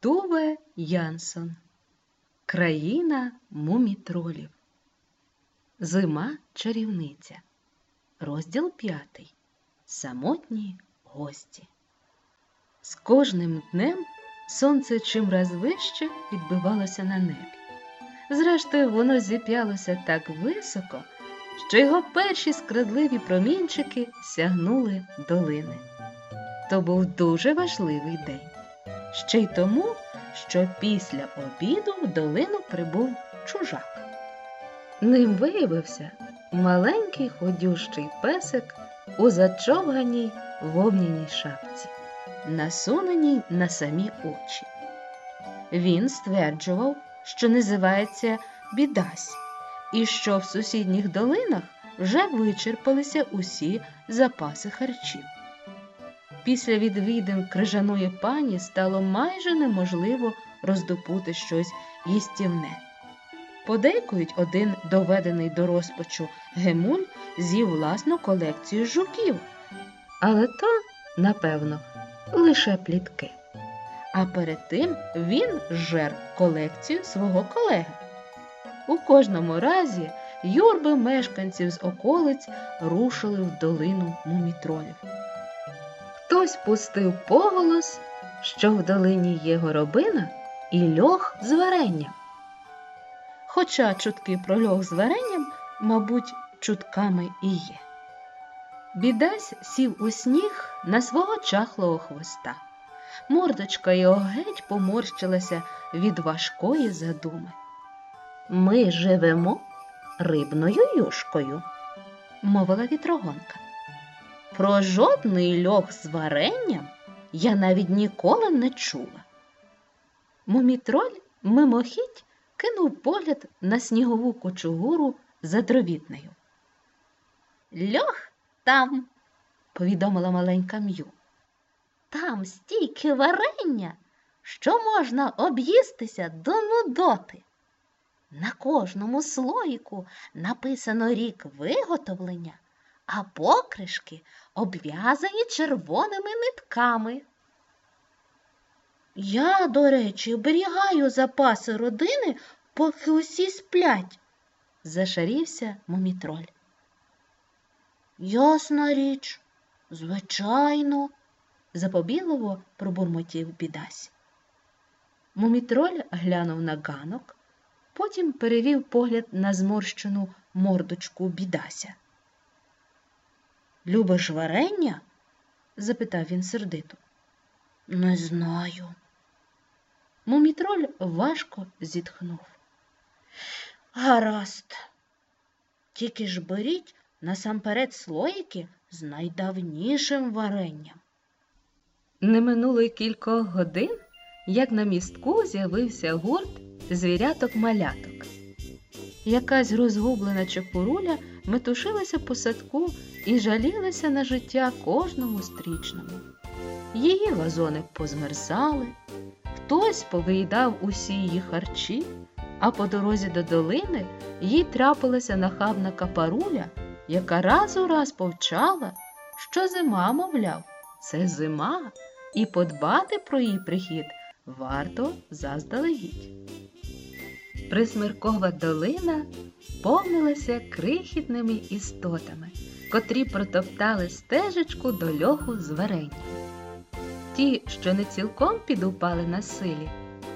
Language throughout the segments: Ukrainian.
Туве Янсон. Країна мумітролів. Зима чарівниця. Розділ п'ятий. Самотні гості. З кожним днем сонце чимраз вище відбивалося на небі. Зрештою, воно зіп'ялося так високо, що його перші скрадливі промінчики сягнули долини. То був дуже важливий день. Ще й тому, що після обіду в долину прибув чужак. Ним виявився маленький ходющий песик у зачовганій вовняній шапці, насуненій на самі очі. Він стверджував, що називається Бідась, і що в сусідніх долинах вже вичерпалися усі запаси харчів. Після відвідин крижаної пані стало майже неможливо роздобути щось їстівне. Подейкують один доведений до розпачу гемуль з'їв власну колекцію жуків. Але то, напевно, лише плітки. А перед тим він жер колекцію свого колеги. У кожному разі юрби мешканців з околиць рушили в долину мумітролів. Хтось пустив поголос, що в долині є горобина і льох з варенням. Хоча чутки про льох з варенням, мабуть, чутками і є. Бідась сів у сніг на свого чахлого хвоста. Мордочка його геть поморщилася від важкої задуми. Ми живемо рибною юшкою, мовила вітрогонка. Про жодний льох з варенням я навіть ніколи не чула. Мумітроль мимохідь кинув погляд на снігову кучугуру за дровітнею. Льох там, повідомила маленька м'ю. Там стільки варення, що можна об'їстися до нудоти. На кожному слоїку написано рік виготовлення, а покришки обв'язані червоними нитками. Я, до речі, оберігаю запаси родини, поки усі сплять, зашарівся мумітроль. Ясна річ, звичайно, запобігливо пробурмотів бідась. Мумітроль глянув на ганок, потім перевів погляд на зморщену мордочку бідася. Любиш варення? запитав він сердито. Не знаю. Мумітроль важко зітхнув. Гаразд. Тільки ж беріть насамперед слоїки з найдавнішим варенням. Не минуло й кількох годин, як на містку з'явився гурт звіряток маляток. Якась розгублена чепуруля метушилася по садку і жалілася на життя кожному стрічному. Її вазони позмерзали, хтось повиїдав усі її харчі, а по дорозі до долини їй трапилася нахабна капаруля, яка раз у раз повчала, що зима, мовляв, це зима, і подбати про її прихід варто заздалегідь. Присмиркова долина повнилася крихітними істотами, котрі протоптали стежечку до льоху з варенням. Ті, що не цілком підупали на силі,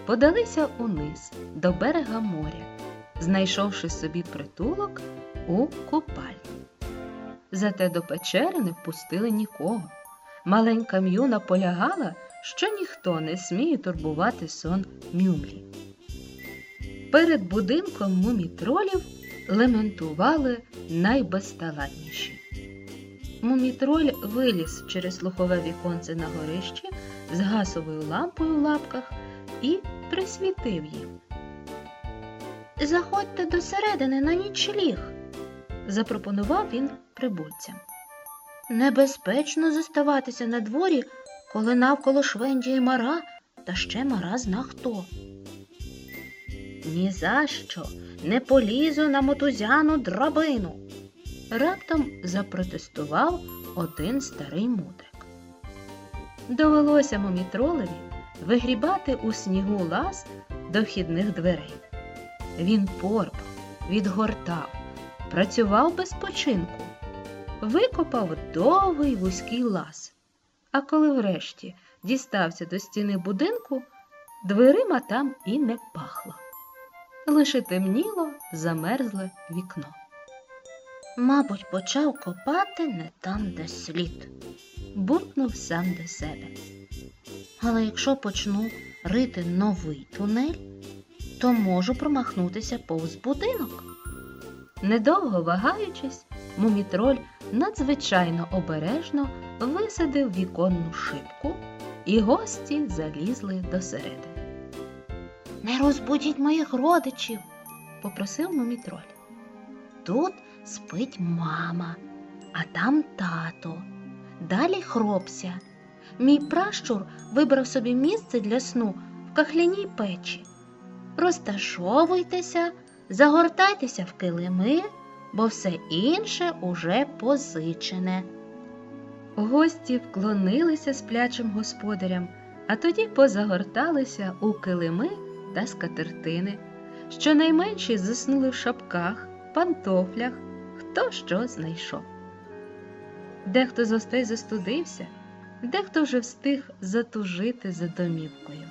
подалися униз до берега моря, знайшовши собі притулок у купальні. Зате до печери не впустили нікого. Маленька м'ю наполягала, що ніхто не сміє турбувати сон мюмлі. Перед будинком мумітролів лементували найбезталанніші. Мумітроль виліз через слухове віконце на горищі з гасовою лампою в лапках і присвітив їм. Заходьте до середини на нічліг, запропонував він прибульцям. Небезпечно зоставатися на дворі, коли навколо швендіє мара, та ще мара зна хто. Ні за що не полізу на мотузяну драбину. Раптом запротестував один старий мудрик. Довелося мумітролеві вигрібати у снігу лаз до вхідних дверей. Він порпав, відгортав, працював без починку, викопав довгий вузький лаз. А коли врешті дістався до стіни будинку, дверима там і не пахло. Лише темніло замерзле вікно. Мабуть, почав копати не там, де слід. Буркнув сам до себе. Але якщо почну рити новий тунель, то можу промахнутися повз будинок. Недовго вагаючись, мумітроль надзвичайно обережно висадив віконну шибку, і гості залізли досередини. Не розбудіть моїх родичів. Попросив мумітроль. Тут спить мама, а там тато. Далі хропся. Мій пращур вибрав собі місце для сну в кахляній печі. Розташовуйтеся, загортайтеся в килими, бо все інше уже позичене. Гості вклонилися сплячим господарям, а тоді позагорталися у килими та скатертини. Щонайменші заснули в шапках, пантофлях, хто що знайшов. Дехто з гостей застудився, дехто вже встиг затужити за домівкою.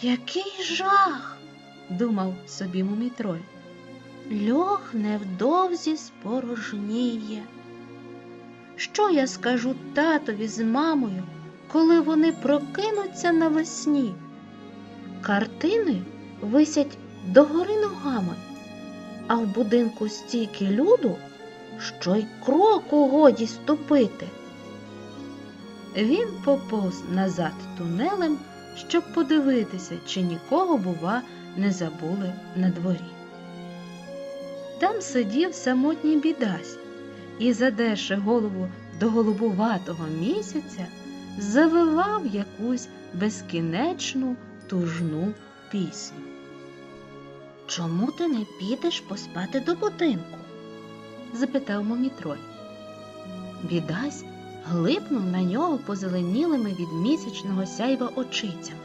Який жах! Думав собі мумітроль. Льох невдовзі спорожніє. Що я скажу татові з мамою, коли вони прокинуться навесні? Картини висять догори ногами, а в будинку стільки люду, що й кроку годі ступити. Він поповз назад тунелем, щоб подивитися, чи нікого, бува, не забули на дворі. Там сидів самотній бідась і, задерши голову до голубуватого місяця, завивав якусь безкінечну тужну пісню. Чому ти не підеш поспати до будинку? запитав мумітроль. Бідась глипнув на нього позеленілими від місячного сяйва очицями.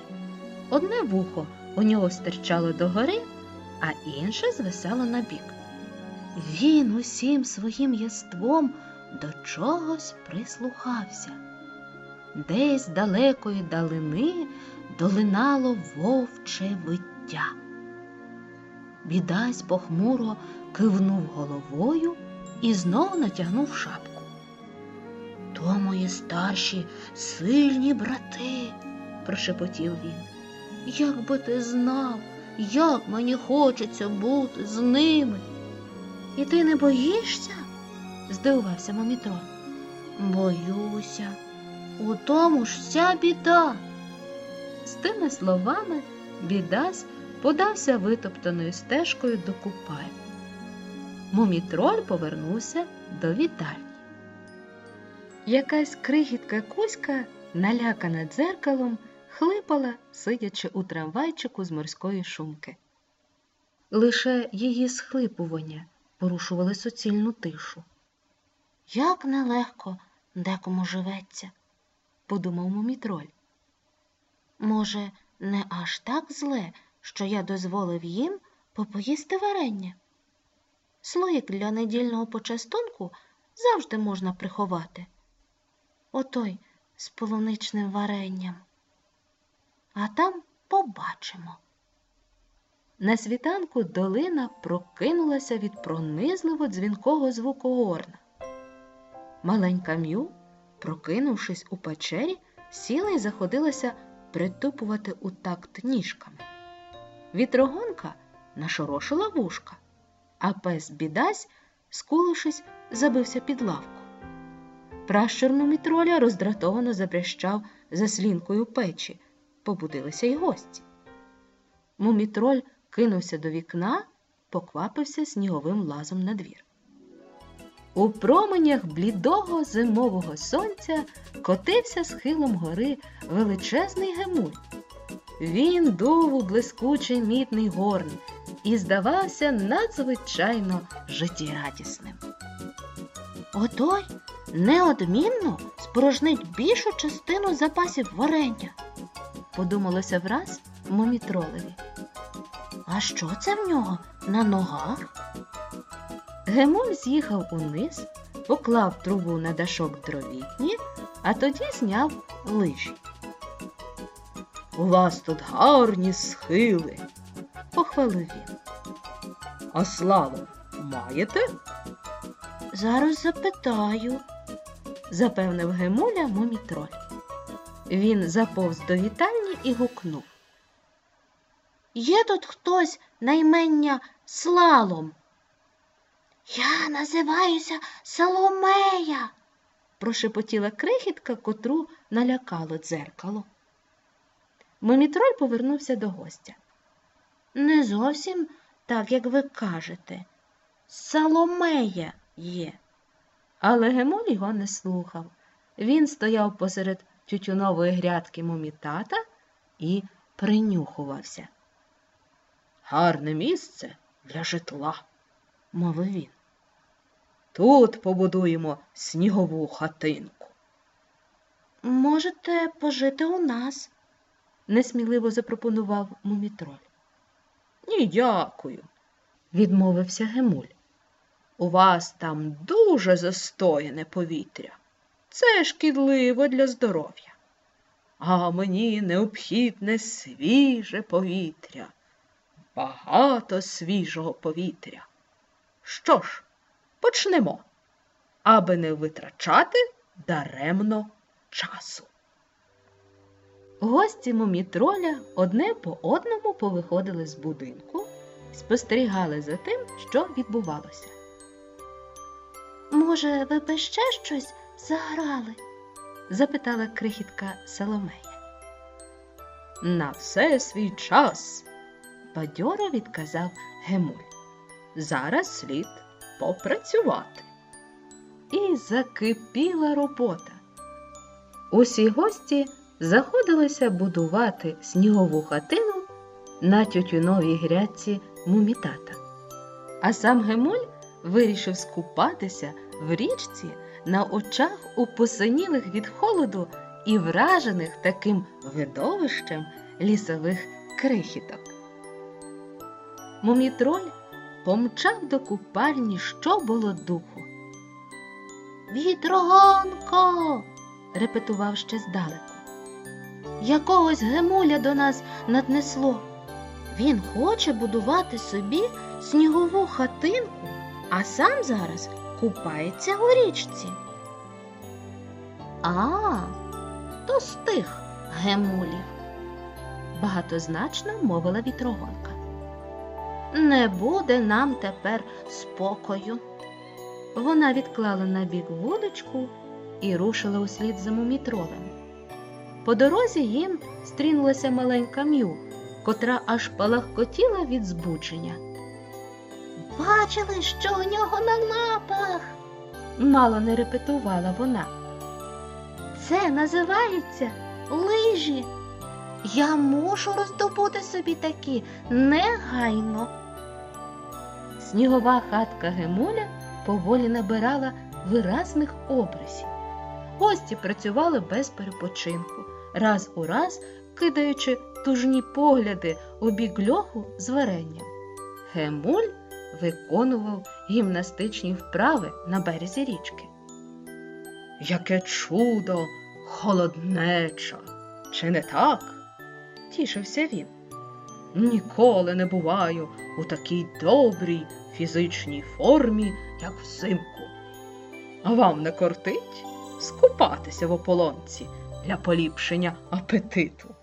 Одне вухо у нього стирчало догори, а інше звисало набік. Він усім своїм єством до чогось прислухався. Десь далекої далини долинало вовче виття. Бідась похмуро кивнув головою і знову натягнув шапку. То мої старші сильні брати, прошепотів він. як би ти знав, як мені хочеться бути з ними. І ти не боїшся? здивувався Мамітрон. Боюся, у тому ж вся біда. З тими словами бідась подався витоптаною стежкою до купальні. Мумітроль повернувся до вітальні. Якась крихітка кузька, налякана дзеркалом, хлипала, сидячи у трамвайчику з морської шумки. Лише її схлипування порушували суцільну тишу. Як нелегко декому живеться, подумав мумітроль. Може, не аж так зле, що я дозволив їм попоїсти варення. Слоїк для недільного почастунку завжди можна приховати. Отой з полуничним варенням. А там побачимо. На світанку долина прокинулася від пронизливо дзвінкого звуку горна. Маленька м'ю, прокинувшись у печері, сіла і заходилася притупувати у такт ніжками. Вітрогонка нашорошила вушка, а пес бідась, скулившись, забився під лавку. Пращур мумітроля роздратовано забрящав за слінкою печі, побудилися й гості. Мумітроль кинувся до вікна, поквапився сніговим лазом на двір. У променях блідого зимового сонця котився схилом гори величезний гемуль. Він дув у блискучий мідний горн і здавався надзвичайно життєрадісним. Отой неодмінно спорожнить більшу частину запасів варення. подумалося враз мумітролеві. А що це в нього на ногах? Гемуль з'їхав униз, поклав трубу на дашок дровітні, а тоді зняв лижі. У вас тут гарні схили, похвалив він. А славу маєте? Зараз запитаю. запевнив Гемуля мумітроль. Він заповз до вітальні і гукнув. Є тут хтось на імення Слалом? Я називаюся Соломея, прошепотіла крихітка, котру налякало дзеркало. Мумітроль повернувся до гостя. Не зовсім так, як ви кажете. Соломея є. Але Гемуль його не слухав. Він стояв посеред тютюнової грядки мумітата і принюхувався. Гарне місце для житла, мовив він. Тут побудуємо снігову хатинку. Можете пожити у нас. несміливо запропонував мумітроль. Ні, дякую, відмовився Гемуль. У вас там дуже застояне повітря. Це шкідливо для здоров'я. А мені необхідне свіже повітря, багато свіжого повітря. Що ж, почнемо, аби не витрачати даремно часу. Гості мумітроля одне по одному повиходили з будинку і спостерігали за тим, що відбувалося. Може, ви би ще щось заграли? запитала крихітка Соломея. На все свій час, бадьоро відказав Гемуль. Зараз слід попрацювати. І закипіла робота. Усі гості заходилися будувати снігову хатину на тютюновій грядці мумітата. А сам Гемуль вирішив скупатися в річці на очах у посинілих від холоду і вражених таким видовищем лісових крихіток. Мумітроль помчав до купальні, що було духу. Вітроганко. репетував ще здалеку. Якогось гемуля до нас наднесло. Він хоче будувати собі снігову хатинку, а сам зараз купається у річці. А, то з тих гемулів, багатозначно мовила вітрогонка. Не буде нам тепер спокою. Вона відклала на бік вудочку і рушила услід за мумітролем. По дорозі їм стрінулася маленька м'ю, котра аж палахкотіла від збудження. Бачили, що у нього на лапах. Мало не репетувала вона. Це називається лижі. Я мушу роздобути собі такі негайно. Снігова хатка Гемуля поволі набирала виразних образів. Гості працювали без перепочинку, раз у раз кидаючи тужні погляди у бік льоху з варенням. Гемуль виконував гімнастичні вправи на березі річки. Яке чудо, холоднеча, чи не так? тішився він. Ніколи не буваю у такій добрій фізичній формі, як взимку. А вам не кортить скупатися в ополонці для поліпшення апетиту?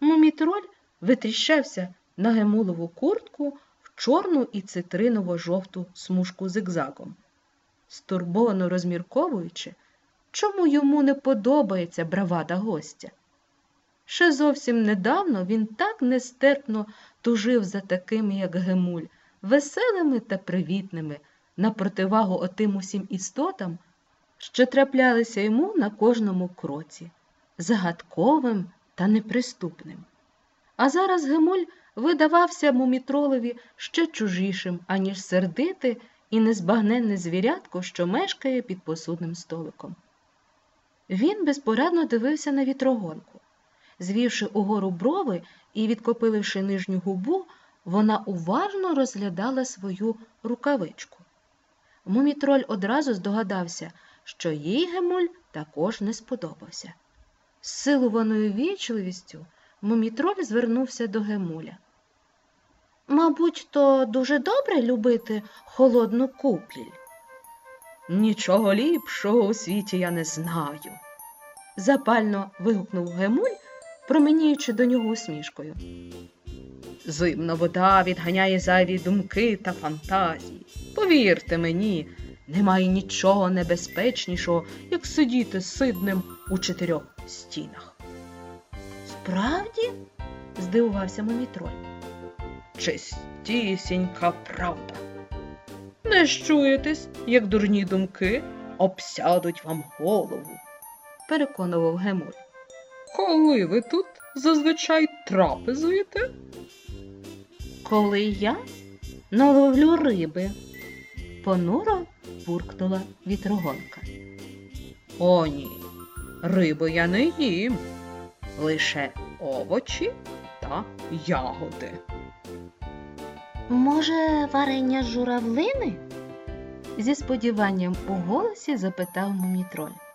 Мумітроль витріщався на гемулову куртку в чорну і цитриново-жовту смужку зигзагом, стурбовано розмірковуючи, чому йому не подобається бравада гостя. Ще зовсім недавно він так нестерпно тужив за такими, як Гемуль, веселими та привітними, на противагу отим усім істотам, що траплялися йому на кожному кроці, загадковим та неприступним. А зараз Гемуль видавався мумітролові ще чужішим, аніж сердите і незбагненне звірятко, що мешкає під посудним столиком. Він безпорадно дивився на вітрогонку. Звівши угору брови і відкопиливши нижню губу, вона уважно розглядала свою рукавичку. Мумітроль одразу здогадався, що їй Гемуль також не сподобався. З силуваною вічливістю Мумітроль звернувся до Гемуля. Мабуть, то дуже добре любити холодну купіль. Нічого ліпшого у світі я не знаю. запально вигукнув Гемуль, променіючи до нього усмішкою. Зимна вода відганяє зайві думки та фантазії. Повірте мені, немає нічого небезпечнішого, як сидіти сидним у чотирьох стінах. Справді? здивувався Мумітроль. Чистісінька правда. Не щуєтесь, як дурні думки обсядуть вам голову, переконував Гемуль. Коли ви тут зазвичай трапезуєте? Коли я наловлю риби, понуро буркнула вітрогонка. О, ні, риби я не їм, лише овочі та ягоди. Може, варення журавлини? зі сподіванням у голосі запитав мумітроль.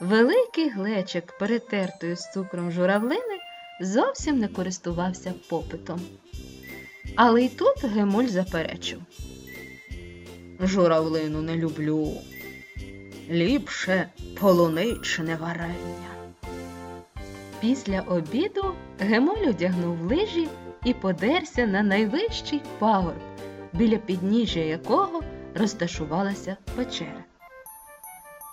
Великий глечик, перетертої з цукром журавлини, зовсім не користувався попитом. Але й тут Гемуль заперечив. Журавлину не люблю. Ліпше полуничне варення. Після обіду Гемоль одягнув лижі і подерся на найвищий пагорб, біля підніжжя якого розташувалася печера.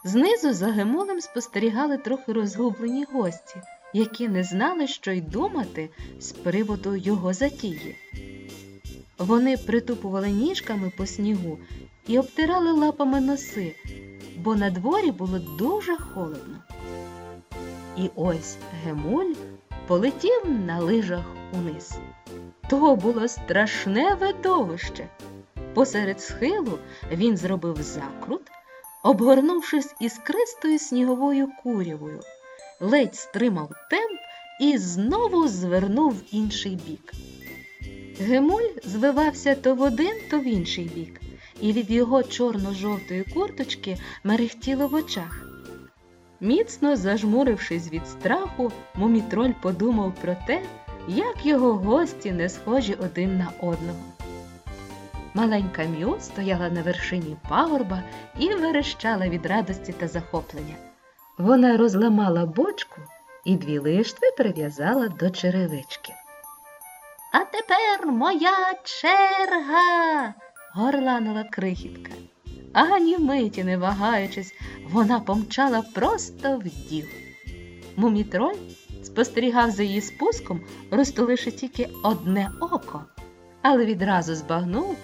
Знизу за Гемолем спостерігали трохи розгублені гості, які не знали, що й думати з приводу його затії. Вони притупували ніжками по снігу і обтирали лапами носи, бо на дворі було дуже холодно. І ось Гемуль полетів на лижах униз. То було страшне видовище. Посеред схилу він зробив закрут, обгорнувшись іскристою сніговою курявою, ледь стримав темп і знову звернув в інший бік. Гемуль звивався то в один, то в інший бік, і від його чорно-жовтої курточки мерехтіло в очах. Міцно зажмурившись від страху, мумітроль подумав про те, як його гості не схожі один на одного. Маленька М'ю стояла на вершині пагорба і верещала від радості та захоплення. Вона розламала бочку і дві лиштви прив'язала до черевички. А тепер моя черга. горланула крихітка. Ані миті не вагаючись, вона помчала просто в діл. Мумітроль спостерігав за її спуском, розтуливши тільки одне око, але відразу збагнув,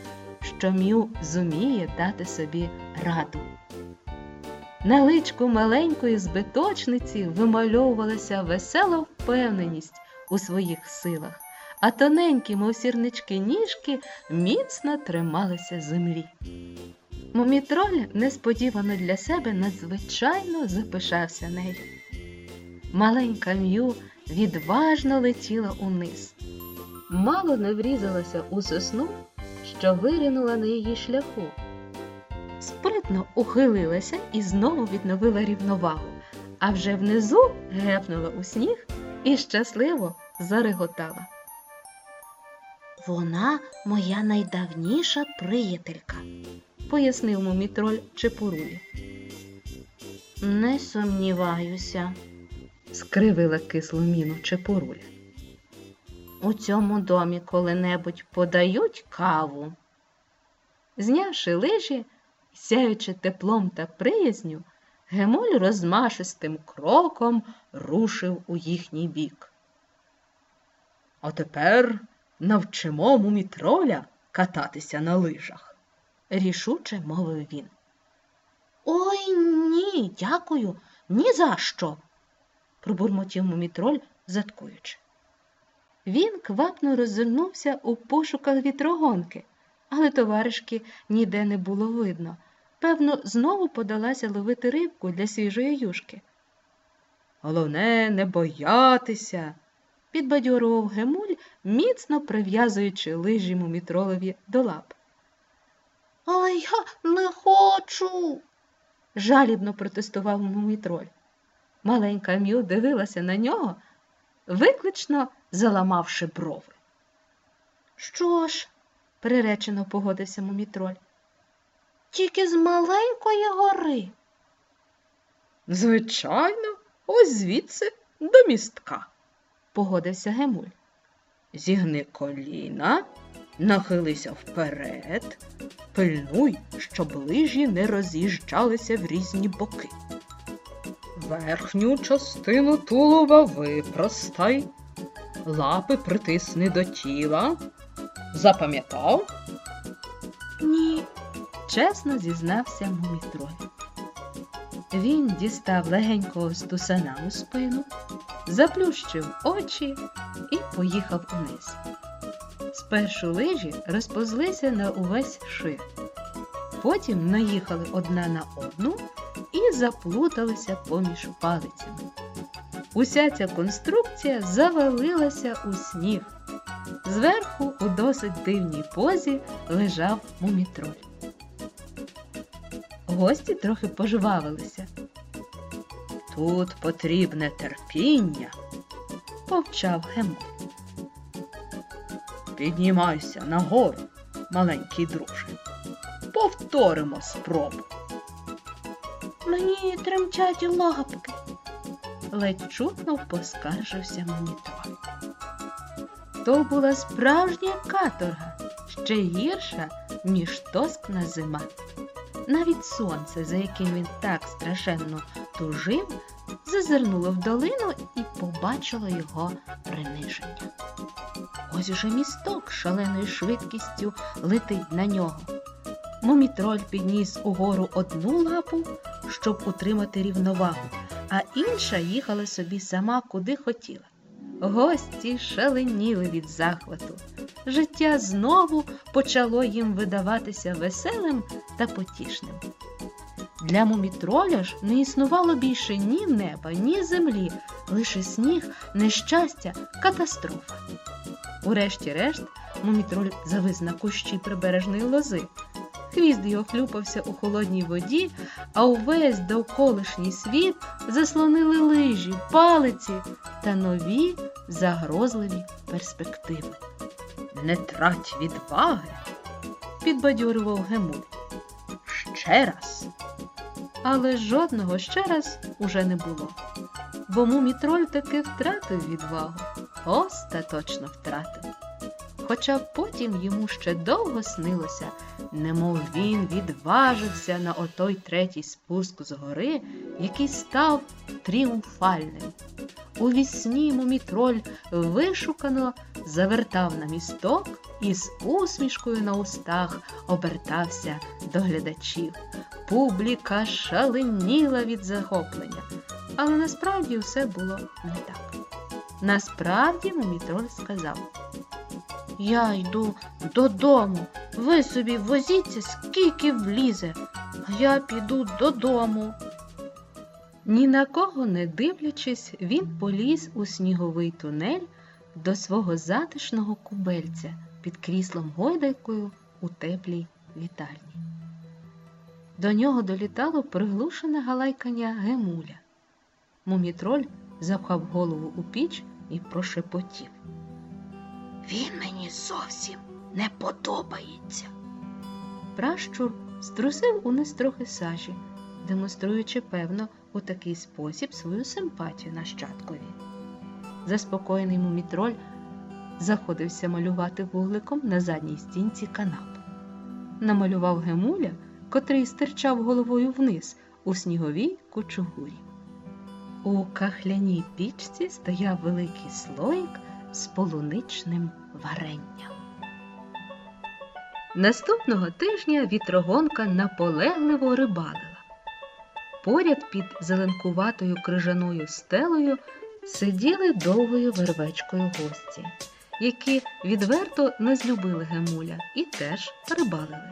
що Мю зуміє дати собі раду. На личку маленької збиточниці вимальовувалася весела впевненість у своїх силах, а тоненькі, мов сірнички ніжки, міцно трималися землі. Мумітроль несподівано для себе надзвичайно запишався нею. Маленька М'ю відважно летіла униз. Мало не врізалася у сосну, що виринула на її шляху. Спритно ухилилася і знову відновила рівновагу, а вже внизу гепнула у сніг і щасливо зареготала. Вона моя найдавніша приятелька, пояснив мумітроль Чепурулі. Не сумніваюся. скривила кислу міну Чепуруля. У цьому домі коли-небудь подають каву. Знявши лижі, сяючи теплом та приязню, Гемоль розмашистим кроком рушив у їхній бік. А тепер навчимо мумітроля кататися на лижах, рішуче мовив він. Ой ні, дякую, ні за що. пробурмотів мумітроль, заткуючи. Він квапно роззирнувся у пошуках вітрогонки, але товаришки ніде не було видно. Певно, знову подалася ловити рибку для свіжої юшки. Головне не боятися, підбадьорував Гемуль, міцно прив'язуючи лижі мумітролові до лап. Але я не хочу. Жалібно протестував мумітроль. Маленька Мю дивилася на нього, виклично заламавши брови. Що ж, приречено погодився мумітроль. Тільки з маленької гори. Звичайно, ось звідси до містка, погодився Гемуль. Зігни коліна, нахилися вперед, пильнуй, щоб лижі не роз'їжджалися в різні боки. Верхню частину тулова випростай, лапи притисни до тіла. Запам'ятав? Ні. чесно зізнався мумітроль. Він дістав легенького стусана у спину, заплющив очі і поїхав униз. Спершу лижі розповзлися на увесь шир, потім наїхали одна на одну і заплуталися поміж палицями. Уся ця конструкція завалилася у сніг. Зверху у досить дивній позі лежав мумітроль. Гості трохи пожвавилися. Тут потрібне терпіння, повчав Гемуль. Піднімайся нагору, маленький друже. Повторимо спробу. Мені тремтять лапки. Ледь чутно поскаржився монітроль. То була справжня каторга, ще гірша, ніж тоскна зима. Навіть сонце, за яким він так страшенно тужив, зазирнуло в долину і побачило його приниження. Ось уже місток шаленою швидкістю летить на нього. Мумітроль підніс угору одну лапу, щоб утримати рівновагу, а інша їхала собі сама куди хотіла. Гості шаленіли від захвату. Життя знову почало їм видаватися веселим та потішним. Для мумітроля ж не існувало більше ні неба, ні землі, лише сніг, нещастя, катастрофа. Урешті-решт мумітроль завис на кущі прибережної лози. Хвіст його хлюпався у холодній воді, а увесь довколишній світ заслонили лижі, палиці та нові загрозливі перспективи. Не трать відваги, підбадьорював Гемуль. Ще раз. Але жодного ще раз уже не було. Бо мумітроль таки втратив відвагу, остаточно втратив. Хоча потім йому ще довго снилося, немов він відважився на отой третій спуск з гори, який став тріумфальним. У вісні мумітроль вишукано завертав на місток і з усмішкою на устах обертався до глядачів. Публіка шаленіла від захоплення, але насправді все було не так. Насправді мумітроль сказав. Я йду додому. Ви собі возіться, скільки влізе, а я піду додому. Ні на кого не дивлячись, він поліз у сніговий тунель до свого затишного кубельця під кріслом гойдайкою у теплій вітальні. До нього долітало приглушене галайкання гемуля. Мумітроль запхав голову у піч і прошепотів. Він мені зовсім не подобається. Пращур струсив униз трохи сажі, демонструючи, певно, у такий спосіб свою симпатію нащадкові. Заспокоєний мумітроль заходився малювати вугликом на задній стінці канап. Намалював гемуля, котрий стирчав головою вниз у сніговій кучугурі. У кахляній пічці стояв великий слоїк з полуничним варенням. Наступного тижня вітрогонка наполегливо рибалила. Поряд під зеленкуватою крижаною стелею сиділи довгою вервечкою гості, які відверто не злюбили Гемуля і теж рибалили.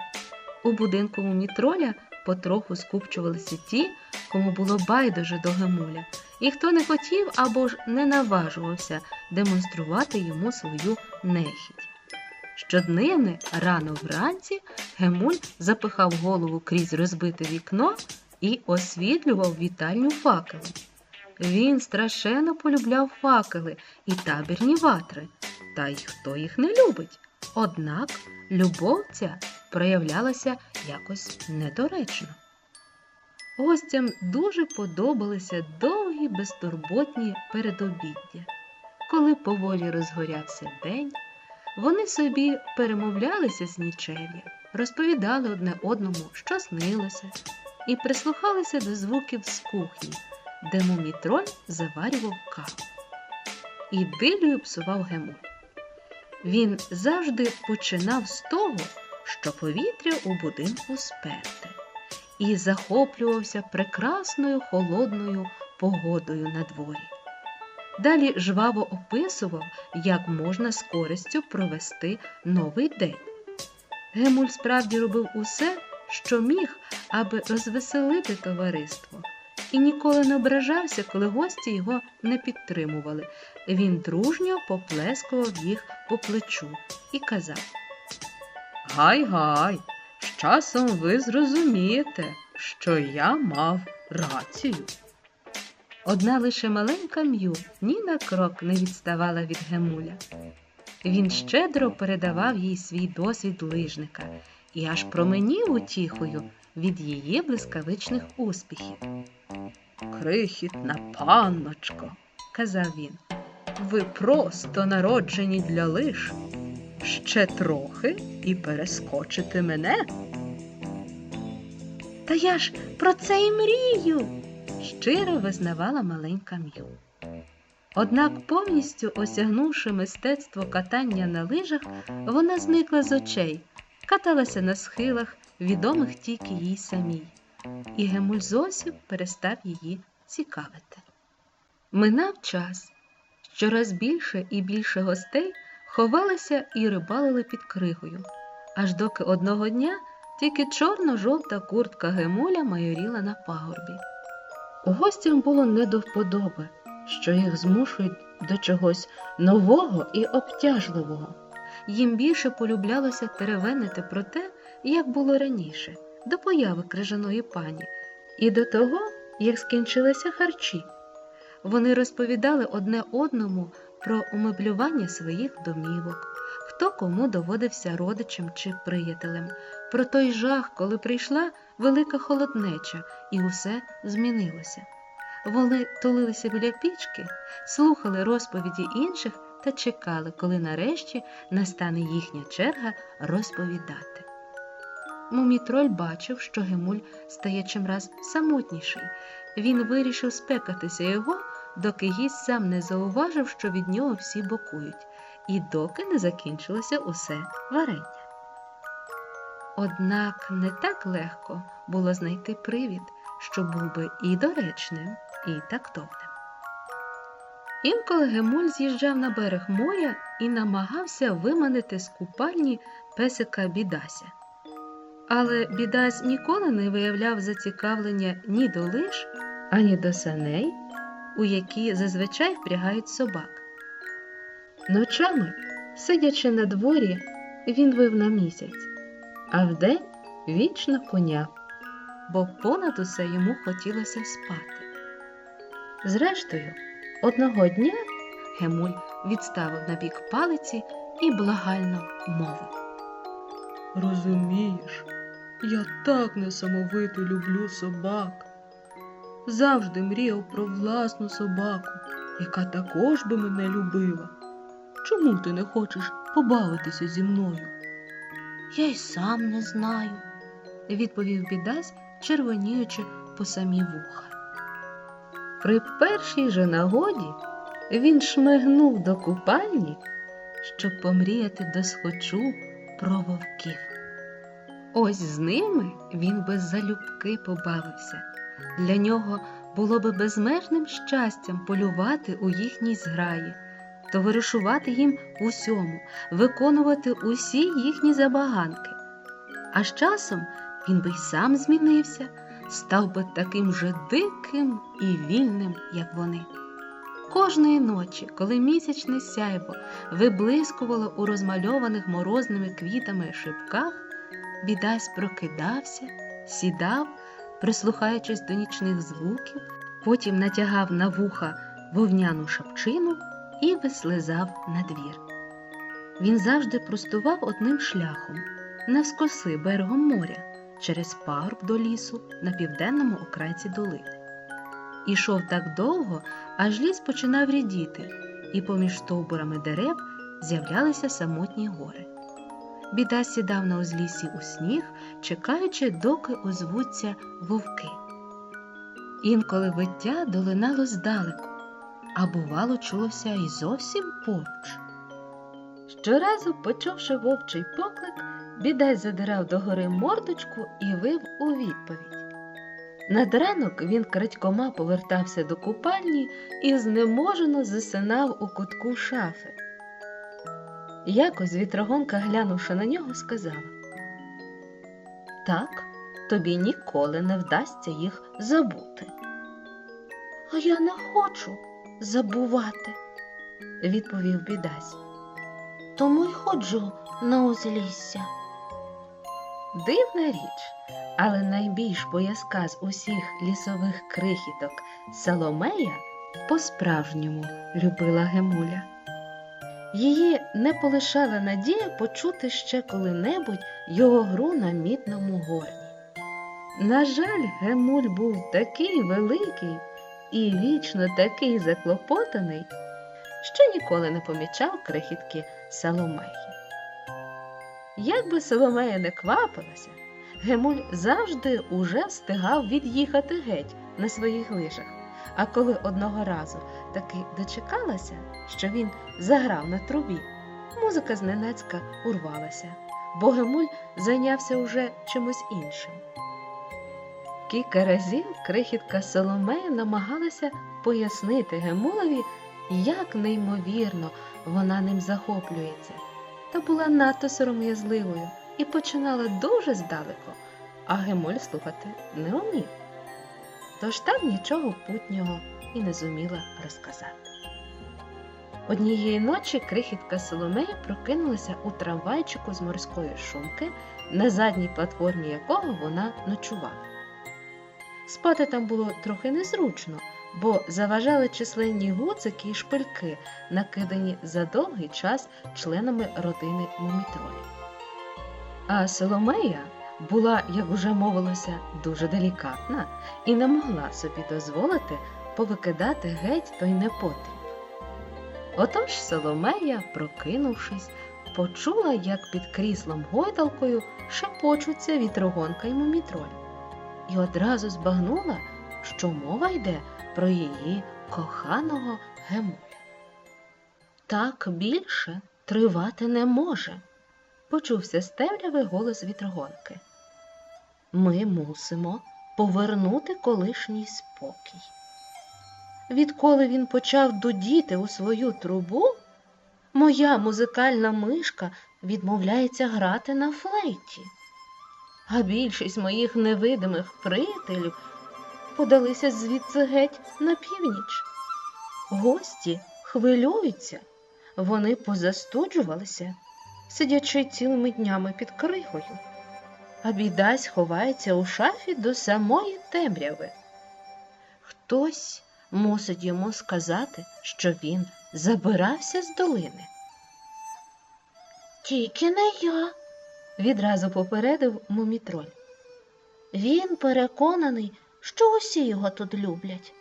У будинку мумітроля потроху скупчувалися ті, кому було байдуже до Гемуля, і хто не хотів або ж не наважувався демонструвати йому свою нехідь. Щоднини рано вранці Гемуль запихав голову крізь розбите вікно і освітлював вітальню факелом. Він страшенно полюбляв факели і табірні ватри, та й хто їх не любить. Однак любов ця проявлялася якось недоречно. Гостям дуже подобалися довгі безтурботні передобіддя. Коли поволі розгорявся день, вони собі перемовлялися з нічев'я, розповідали одне одному, що снилося, і прислухалися до звуків з кухні, де мумітроль заварював каву. Ідилію псував Гемуль. Він завжди починав з того, що повітря у будинку сперте, і захоплювався прекрасною холодною погодою на дворі. Далі жваво описував, як можна з користю провести новий день. Гемуль справді робив усе, що міг, аби розвеселити товариство, і ніколи не ображався, коли гості його не підтримували. Він дружньо поплескував їх по плечу і казав: Гай, гай, з часом ви зрозумієте, що я мав рацію. Одна лише маленька м'ю ні на крок не відставала від Гемуля. Він щедро передавав їй свій досвід лижника і аж променів утіхою від її блискавичних успіхів. Крихітна панночко, казав він, ви просто народжені для лиж. Ще трохи і перескочите мене. Та я ж про це і мрію. Щиро визнавала маленька М'ю. Однак, повністю осягнувши мистецтво катання на лижах, вона зникла з очей, каталася на схилах, відомих тільки їй самій, і Гемуль зовсім перестав її цікавити. Минав час. Щораз більше і більше гостей ховалися і рибалили під кригою, аж доки одного дня тільки чорно-жовта куртка Гемуля майоріла на пагорбі. Гостям було не до вподоби, що їх змушують до чогось нового і обтяжливого. Їм більше полюблялося теревенити про те, як було раніше, до появи крижаної пані, і до того, як скінчилися харчі. Вони розповідали одне одному про умеблювання своїх домівок, хто кому доводився родичем чи приятелем, про той жах, коли прийшла велика холоднеча, і усе змінилося. Вони тулилися біля пічки, слухали розповіді інших та чекали, коли нарешті настане їхня черга розповідати. Мумітроль бачив, що Гемуль стає чимраз самотніший. Він вирішив спекатися його, доки гість сам не зауважив, що від нього всі бокують, і доки не закінчилося усе варення. Однак не так легко було знайти привід, що був би і доречним, і тактовним. Інколи Гемуль з'їжджав на берег моря і намагався виманити з купальні песика Бідася. Але Бідась ніколи не виявляв зацікавлення ні до лиш, ані до саней, у які зазвичай впрягають собак. Ночами, сидячи на дворі, він вив на місяць, а вдень вічно коня, бо понад усе йому хотілося спати. Зрештою, одного дня Гемуль відставив на бік палиці і благально мовив. Розумієш, я так несамовито люблю собак. Завжди мріяв про власну собаку, яка також би мене любила. Чому ти не хочеш побавитися зі мною? Я й сам не знаю. відповів бідась, червоніючи по самі вуха. При першій же нагоді він шмигнув до купальні, щоб помріяти досхочу про вовків. Ось з ними він без залюбки побавився. Для нього було би безмежним щастям полювати у їхній зграї, товаришувати їм усьому, виконувати усі їхні забаганки. А з часом він би й сам змінився, став би таким же диким і вільним, як вони. Кожної ночі, коли місячне сяйво виблискувало у розмальованих морозними квітами шипках, бідась прокидався, сідав, прислухаючись до нічних звуків, потім натягав на вуха вовняну шапчину і вислизав на двір. Він завжди простував одним шляхом, навскоси берегом моря, через пагорб до лісу на південному окрайці долини. Ішов так довго, аж ліс починав рідіти, і поміж стовбурами дерев з'являлися самотні гори. Біда сідав на узліссі у сніг, чекаючи, доки озвуться вовки. Інколи виття долинало здалеку, а бувало, чулося і зовсім поруч. Щоразу, почувши вовчий поклик, бідай задирав догори мордочку і вив у відповідь. Над ранок він крадькома повертався до купальні і знеможено засинав у кутку шафи. Якось вітрогонка, глянувши на нього, сказала Так, тобі ніколи не вдасться їх забути. А я не хочу забувати, Відповів бідась. тому й ходжу на узлісся. Дивна річ, але найбільш боязка з усіх лісових крихіток Соломея по-справжньому любила Гемуля. Її не полишала надія почути ще коли-небудь його гру на мідному горні. На жаль, Гемуль був такий великий і вічно такий заклопотаний, що ніколи не помічав крихітки Соломеї. Як би Соломея не квапилася, Гемуль завжди уже встигав від'їхати геть на своїх лижах. А коли одного разу таки дочекалася, що він заграв на трубі, музика зненацька урвалася, бо Гемуль зайнявся уже чимось іншим. Кілька разів крихітка Соломея намагалася пояснити Гемулові, як неймовірно вона ним захоплюється, та була надто сором'язливою і починала дуже здалеку, а Гемуль слухати не умів. Тож так нічого путнього і не зуміла розказати. Однієї ночі крихітка Соломея прокинулася у трамвайчику з морської шумки, на задній платформі якого вона ночувала. Спати там було трохи незручно, бо заважали численні гуцики і шпильки, накидані за довгий час членами родини мумітролів. А Соломея була, як уже мовилося, дуже делікатна і не могла собі дозволити повикидати геть той непотріб. Отож Соломея, прокинувшись, почула, як під кріслом гойдалкою шепочуться вітрогонка й мумітроль, і одразу збагнула, що мова йде про її коханого Гемуля. Так більше тривати не може, почувся стемрявий голос вітрогонки. Ми мусимо повернути колишній спокій. Відколи він почав дудіти у свою трубу, моя музикальна мишка відмовляється грати на флейті, а більшість моїх невидимих приятелів подалися звідси геть на північ. Гості хвилюються, вони позастуджувалися, сидячи цілими днями під кригою, а бідась ховається у шафі до самої темряви. Хтось мусить йому сказати, що він забирався з долини. Тільки не я. Відразу попередив мумітроль. Він переконаний, що усі його тут люблять.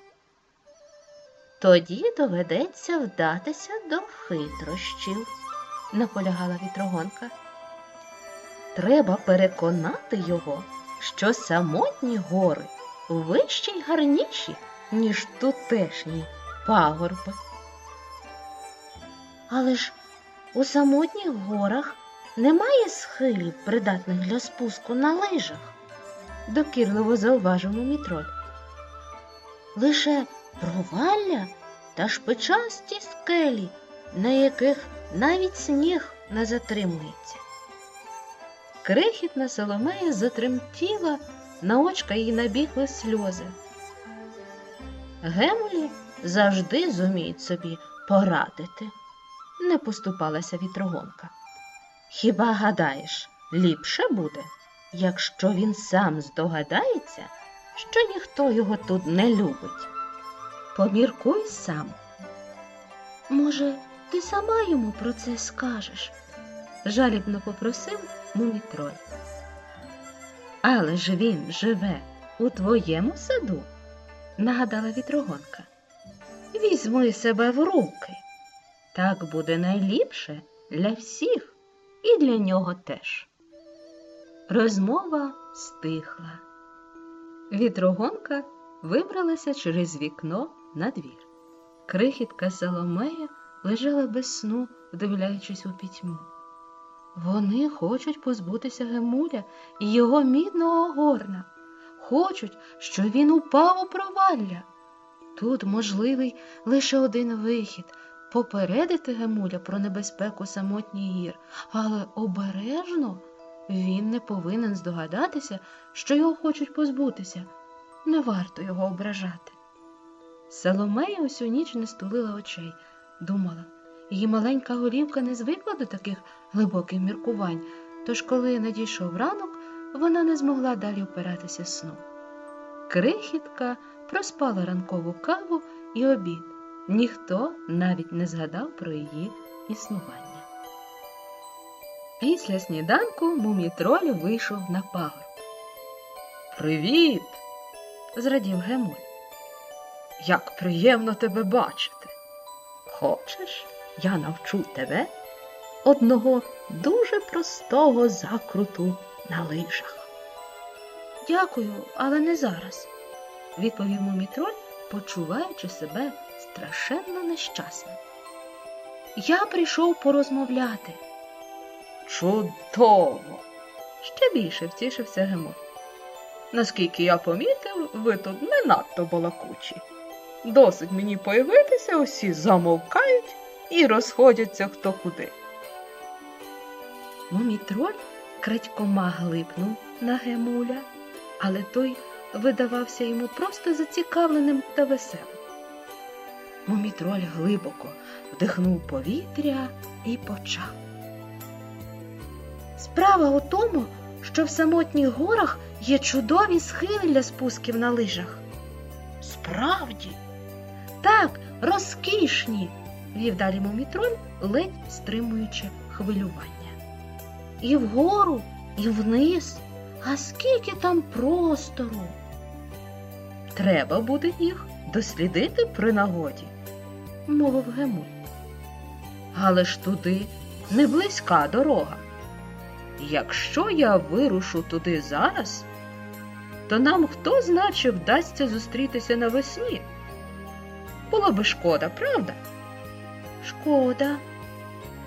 Тоді доведеться вдатися до хитрощів, наполягала вітрогонка. Треба переконати його, що самотні гори вищі й гарніші, ніж тутешні пагорби. Але ж у самотніх горах немає схилів, придатних для спуску на лижах. Докірливо зауважив мумітроль. Лише провалля та шпичасті скелі, на яких навіть сніг не затримується. Крихітна Соломея затремтіла на очка їй набігли сльози. Гемулі завжди зуміють собі порадити, не поступалася вітрогонка. Хіба гадаєш, ліпше буде, якщо він сам здогадається, що ніхто його тут не любить? Поміркуй сам. Може, ти сама йому про це скажеш? жалібно попросив мумітроль. Але ж він живе у твоєму саду, нагадала вітрогонка. Візьми себе в руки. Так буде найліпше для всіх і для нього теж. Розмова стихла. Вітрогонка вибралася через вікно на двір. Крихітка Соломея лежала без сну, вдивляючись у пітьму. Вони хочуть позбутися Гемуля і його мідного горна. Хочуть, щоб він упав у провалля. Тут можливий лише один вихід попередити Гемуля про небезпеку самотніх гір, але обережно він не повинен здогадатися, що його хочуть позбутися. Не варто його ображати. Соломея усю ніч не стулила очей, думала. Її маленька голівка не звикла до таких глибоких міркувань, тож, коли надійшов ранок, вона не змогла далі опиратися сном. Крихітка проспала ранкову каву і обід. Ніхто навіть не згадав про її існування. Після сніданку мумітроль вийшов на пагорб. Привіт! зрадів Гемуль. Як приємно тебе бачити. Хочеш, я навчу тебе одного дуже простого закруту на лижах. Дякую, але не зараз. відповів мумітроль, почуваючи себе страшенно нещасним. Я прийшов порозмовляти. Чудово! Ще більше втішився Гемуль. Наскільки я помітив, ви тут не надто балакучі. Досить мені появитися, усі замовкають і розходяться хто куди. Мумітроль крадькома глипнув на Гемуля, але той видавався йому просто зацікавленим та веселим. Мумітроль глибоко вдихнув повітря і почав. Справа у тому, що в самотніх горах є чудові схили для спусків на лижах. Справді, Так, розкішні, вів далі мумітроль, ледь стримуючи хвилювання. І вгору, і вниз. А скільки там простору? треба буде їх дослідити при нагоді, мовив Гемуль. Але ж туди не близька дорога. Якщо я вирушу туди зараз, то нам хто значе вдасться зустрітися навесні. Було би шкода, правда? Шкода.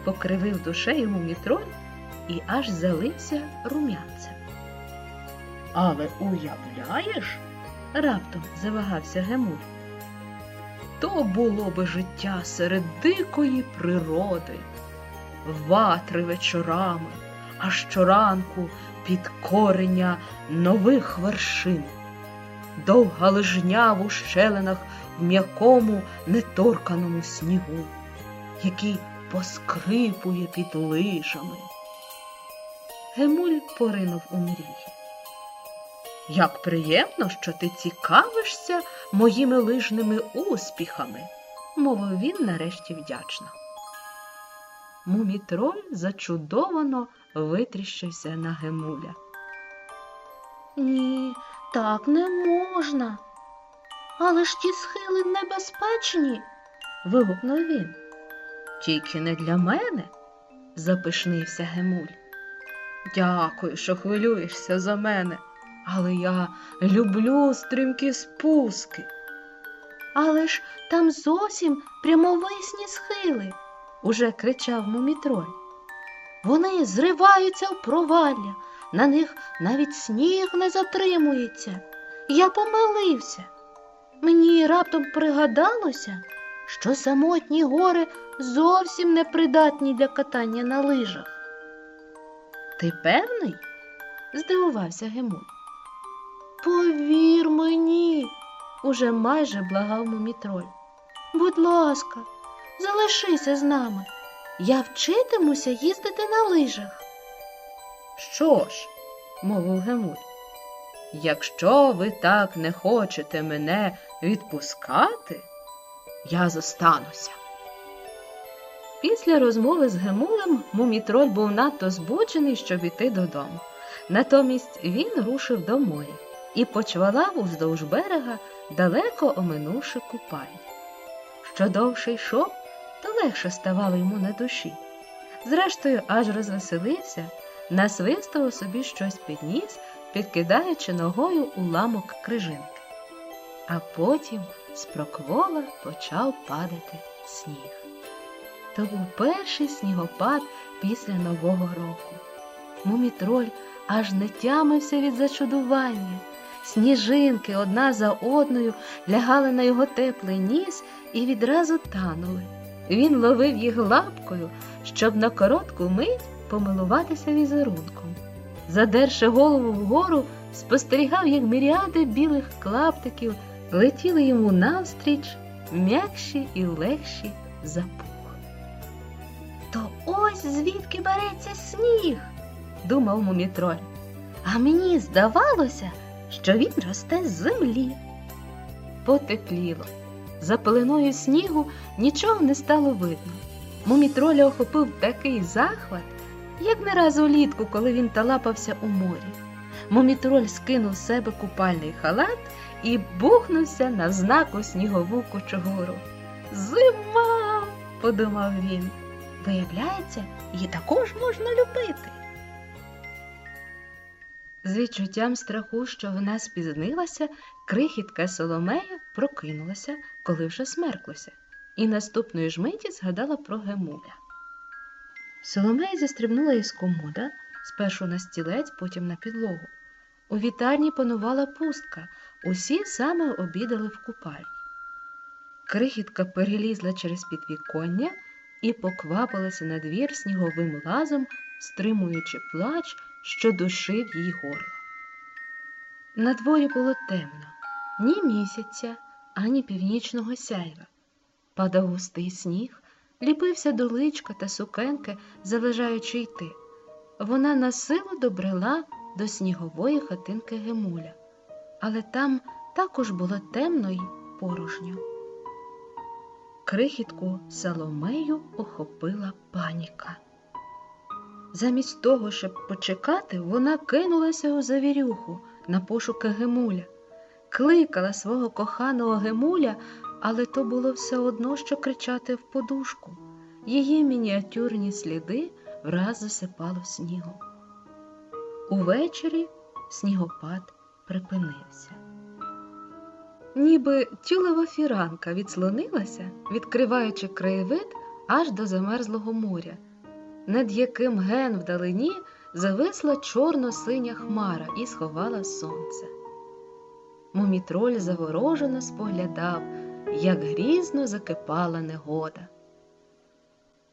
покривив душею мумітроль і аж залився рум'янцем. Але уявляєш, раптом завагався Гемуль. То було би життя серед дикої природи, ватри вечорами, а щоранку підкорення нових вершин, довга лижня в ущелинах в м'якому неторканому снігу, який поскрипує під лижами. Гемуль поринув у мрії. Як приємно, що ти цікавишся моїми лижними успіхами, мовив він нарешті вдячно. Мумітроль зачудовано витріщився на Гемуля. Ні, так не можна. Але ж ті схили небезпечні. вигукнув він. Тільки не для мене, запишнився Гемуль. Дякую, що хвилюєшся за мене, але я люблю стрімкі спуски. Але ж там зовсім прямовисні схили, уже кричав мумітроль. Вони зриваються в провалля, на них навіть сніг не затримується. Я помилився. Мені раптом пригадалося, що самотні гори зовсім не придатні для катання на лижах. Ти певний? здивувався Гемуль. Повір мені, уже майже благав мумітроль. Будь ласка, залишися з нами. Я вчитимуся їздити на лижах. Що ж, мовив Гемуль, якщо ви так не хочете мене відпускати, я зостануся. Після розмови з Гемулем мумітроль був надто збуджений, щоб іти додому. Натомість він рушив до моря і почвалав уздовж берега, далеко оминувши купальні. Що довше йшов, то легше ставало йому на душі. Зрештою, аж розвеселився, насвистував собі щось під ніс, підкидаючи ногою уламок крижинки. А потім з проквола почав падати сніг. То був перший снігопад після Нового року. Мумітроль аж не тямився від зачудування. Сніжинки одна за одною лягали на його теплий ніс і відразу танули. Він ловив їх лапкою, щоб на коротку мить помилуватися візерунком. Задерши голову вгору, спостерігав, як міріади білих клаптиків летіли йому навстріч, м'якші і легші за пух. То ось звідки береться сніг, Думав мумітроль. а мені здавалося, що він росте з землі. Потепліло. За пеленою снігу нічого не стало видно. Мумітроля охопив такий захват, як не раз улітку, коли він талапався у морі. Мумітроль скинув з себе купальний халат і бухнувся навзнак у снігову кучугуру. Зима! подумав він. Виявляється, її також можна любити. З відчуттям страху, що вона спізнилася, крихітка Соломея прокинулася, коли вже смерклося, і наступної ж миті згадала про Гемуля. Соломея зістрибнула із комода, спершу на стілець, потім на підлогу. У вітальні панувала пустка, усі саме обідали в купальні. Крихітка перелізла через підвіконня і поквапилася на двір сніговим лазом, стримуючи плач, що душив їй горло. На дворі було темно, ні місяця, ані північного сяйва. Падав густий сніг, ліпився до личка та сукенки, заважаючи йти. Вона на силу добрела до снігової хатинки Гемуля, але там також було темно й порожньо. Крихітку Соломею охопила паніка. Замість того, щоб почекати, вона кинулася у завірюху на пошуки Гемуля, кликала свого коханого Гемуля, але то було все одно, що кричати в подушку. Її мініатюрні сліди враз засипало снігом. Увечері снігопад припинився. Ніби тюлева фіранка відслонилася, відкриваючи краєвид аж до замерзлого моря, над яким ген вдалині зависла чорно-синя хмара і сховала сонце. Мумітроль заворожено споглядав, як грізно закипала негода.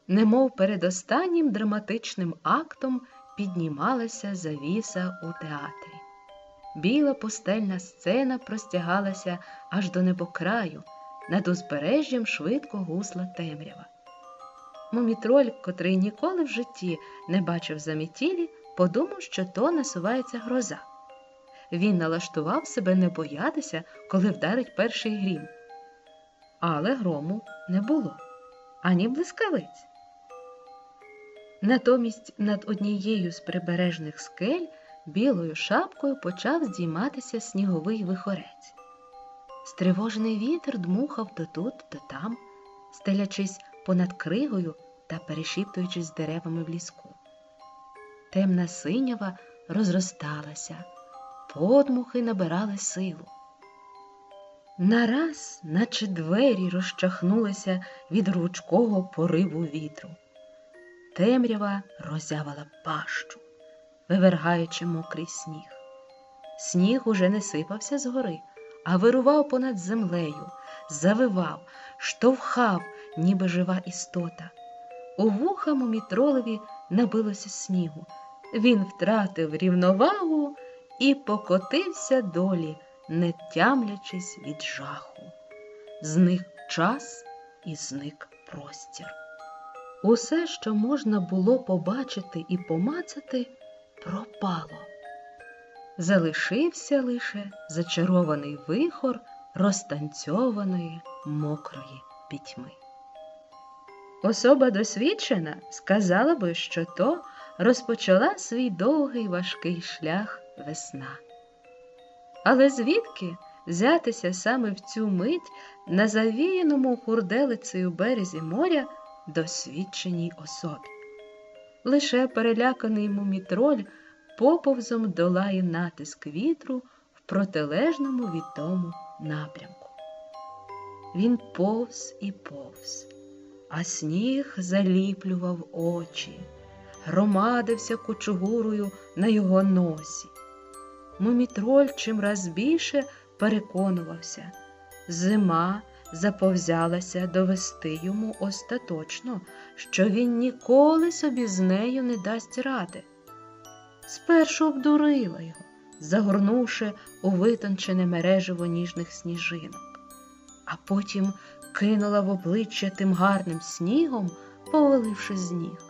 Немов перед останнім драматичним актом піднімалася завіса у театрі. Біла пустельна сцена простягалася аж до небокраю, над узбережжям швидко гусла темрява. Мумітроль, котрий ніколи в житті не бачив замітілі, подумав, що то насувається гроза. Він налаштував себе не боятися, коли вдарить перший грім. Але грому не було ані блискавиць. Натомість над однією з прибережних скель білою шапкою почав здійматися сніговий вихорець. Стривожений вітер дмухав то тут, то там, стелячись понад кригою та перешіптуючись з деревами в ліску. Темна синява розросталася, подмухи набирали силу. Нараз, наче двері розчахнулися від ручкого пориву вітру. Темрява роззявала пащу, вивергаючи мокрий сніг. Сніг уже не сипався згори, а вирував понад землею, завивав, штовхав, ніби жива істота. У вуха мумітролеві набилося снігу. Він втратив рівновагу і покотився долі, не тямлячись від жаху. Зник час і зник простір. Усе, що можна було побачити і помацати, пропало. Залишився лише зачарований вихор розтанцьованої мокрої пітьми. Особа досвідчена сказала би, що то розпочала свій довгий важкий шлях весна. Але звідки взятися саме в цю мить на завіяному хурделицею березі моря досвідченій особі? Лише переляканий мумітроль поповзом долає натиск вітру в протилежному від тому напрямку. Він повз і повз, а сніг заліплював очі, громадився кучугурою на його носі. Мумітроль чимраз більше переконувався, зима заповзялася довести йому остаточно, що він ніколи собі з нею не дасть ради. Спершу обдурила його, загорнувши у витончене мережево ніжних сніжинок, а потім кинула в обличчя тим гарним снігом, поваливши з ніг.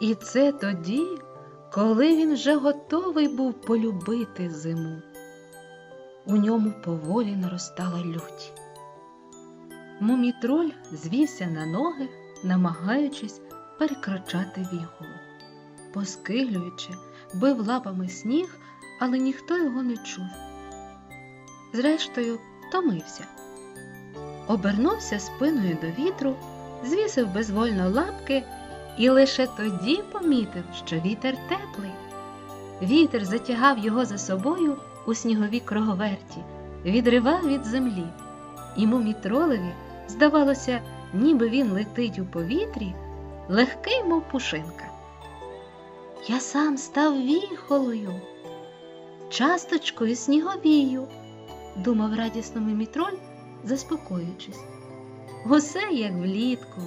І це тоді, коли він вже готовий був полюбити зиму. У ньому поволі наростала лють. Мумітроль звівся на ноги, намагаючись перекрачати віхолу. Поскиглюючи, бив лапами сніг, але ніхто його не чув. Зрештою, втомився. Обернувся спиною до вітру, звісив безвольно лапки і лише тоді помітив, що вітер теплий. Вітер затягав його за собою у снігові круговерті, відривав від землі. І мумітролеві здавалося, ніби він летить у повітрі, легкий, мов пушинка. Я сам став віхолою, часточкою сніговію, думав радісно мімітроль, заспокоюючись. Усе як влітку,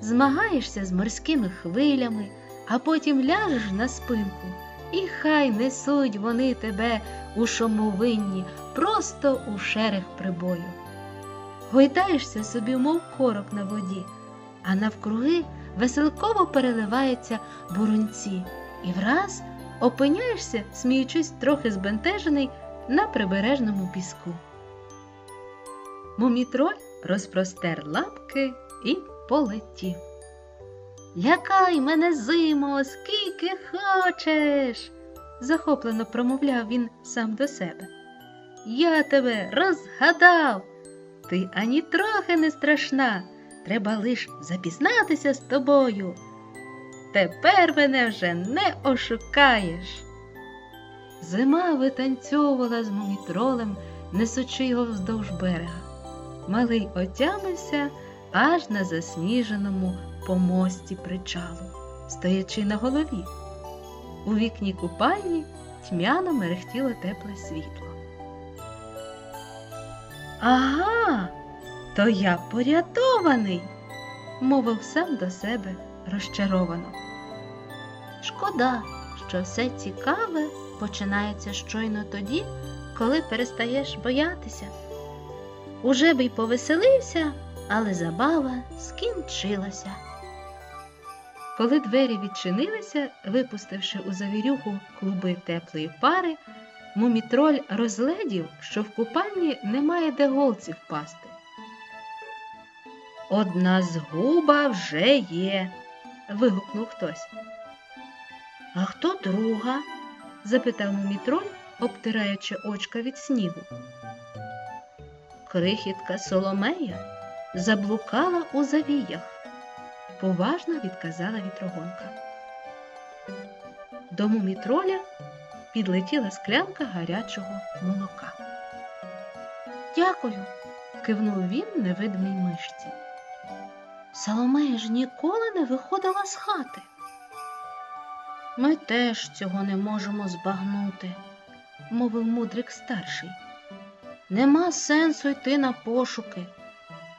змагаєшся з морськими хвилями, а потім ляжеш на спинку, і хай несуть вони тебе у шомовинні, просто у шерех прибою. Гойдаєшся собі, мов корок на воді, а навкруги веселково переливаються бурунці, і враз опиняєшся, сміючись трохи збентежений на прибережному піску. Мумітроль розпростер лапки і полетів. Лякай мене, зимо, скільки хочеш, захоплено промовляв він сам до себе. Я тебе розгадав. Ти ані трохи не страшна, треба лиш запізнатися з тобою. Тепер мене вже не ошукаєш. Зима витанцьовувала з мумітролем, несучи його вздовж берега. Малий отямився аж на засніженому помості причалу, стоячи на голові. У вікні купальні тьмяно мерехтіло тепле світло. Ага, то я порятований, мовив сам до себе розчаровано. Шкода, що все цікаве починається щойно тоді, коли перестаєш боятися. Уже би й повеселився, але забава скінчилася. Коли двері відчинилися, випустивши у завірюху клуби теплої пари, мумітроль розгледів, що в купальні немає де голці впасти. Одна згуба вже є, вигукнув хтось. А хто друга? запитав мумітроль, обтираючи очка від снігу. Крихітка Соломея заблукала у завіях, поважно відказала вітрогонка. До мумітроля підлетіла склянка гарячого молока. Дякую, кивнув він невидимій мишці. Соломея ж ніколи не виходила з хати. Ми теж цього не можемо збагнути, мовив мудрик старший. Нема сенсу йти на пошуки,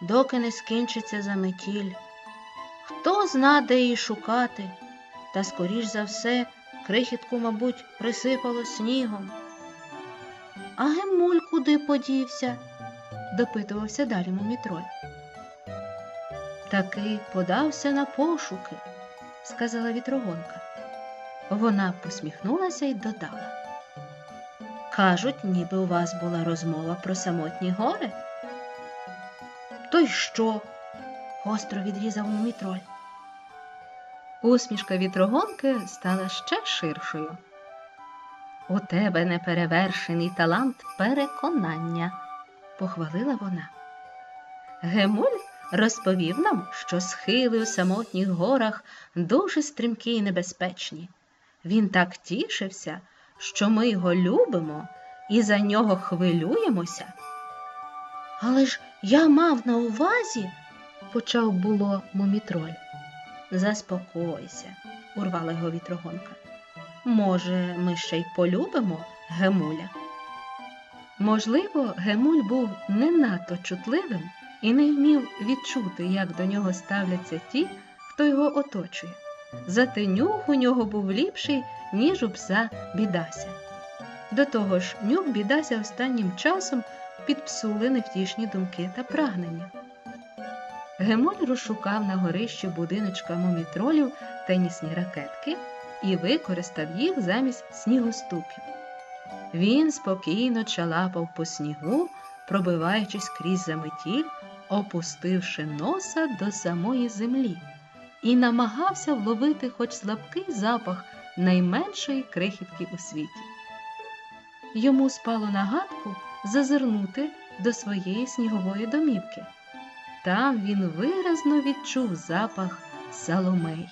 доки не скінчиться заметіль. Хто зна, де її шукати, та, скоріш за все, Крихітку, мабуть, присипало снігом. А Гемуль куди подівся? допитувався далі мумітроль. Таки подався на пошуки, сказала вітрогонка. Вона посміхнулася і додала. Кажуть, ніби у вас була розмова про самотні гори. То й що? гостро відрізав мумітроль. Усмішка вітрогонки стала ще ширшою. У тебе неперевершений талант переконання, похвалила вона. Гемуль розповів нам, що схили у самотніх горах дуже стрімкі і небезпечні. Він так тішився, що ми його любимо і за нього хвилюємося. Але ж я мав на увазі, почав було мумітроль. Заспокойся, урвала його вітрогонка. Може, ми ще й полюбимо Гемуля? Можливо, Гемуль був не надто чутливим і не вмів відчути, як до нього ставляться ті, хто його оточує. Зате нюх у нього був ліпший, ніж у пса бідася. До того ж, нюх бідася останнім часом підпсули невтішні думки та прагнення. Гемоль розшукав на горищі будиночка мумітролів тенісні ракетки і використав їх замість снігоступів. Він спокійно чалапав по снігу, пробиваючись крізь заметіль, опустивши носа до самої землі, і намагався вловити хоч слабкий запах найменшої крихітки у світі. Йому спало на гадку зазирнути до своєї снігової домівки. Там він виразно відчув запах Саломеї.